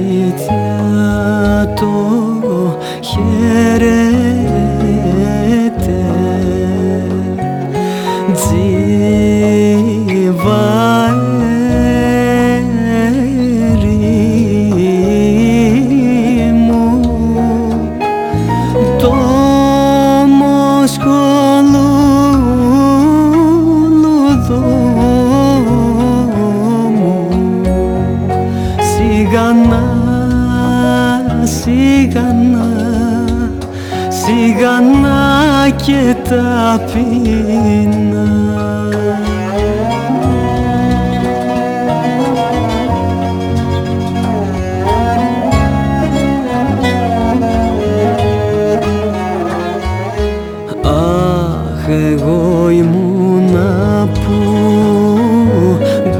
一天 σιγανά σιγανά και τα πίνα. Αχ, εγώ ήμουν που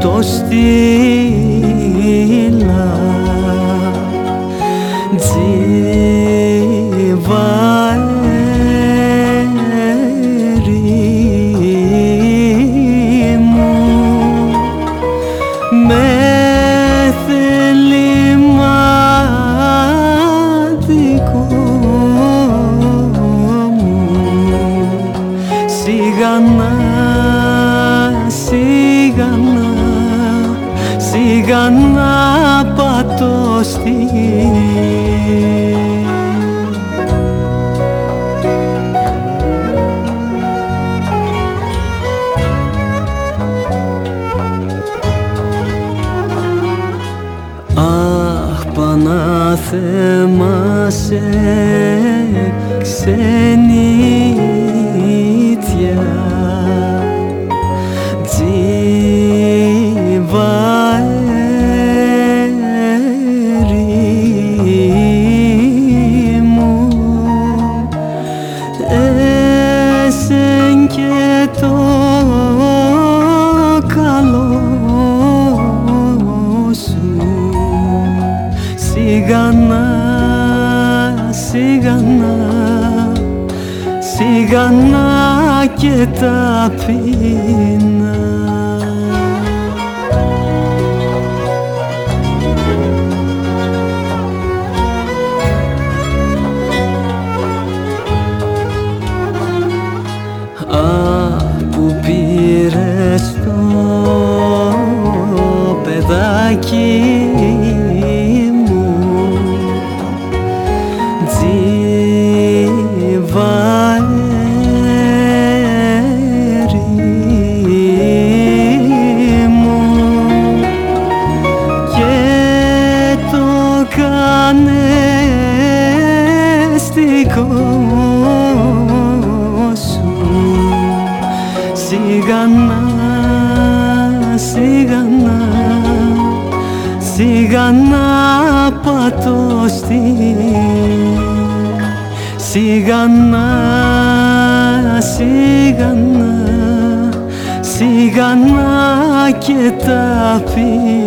το στήρι σιγανά, σιγανά, σιγανά πατώ στη Αχ, Πανάθεμα σε ξενίτια Σιγανά, σιγανά, σιγανά και ταπεινά Α, σιγανά, σιγανά, σιγανά πατώ στη σιγανά, σιγανά, σιγανά και ταπεινά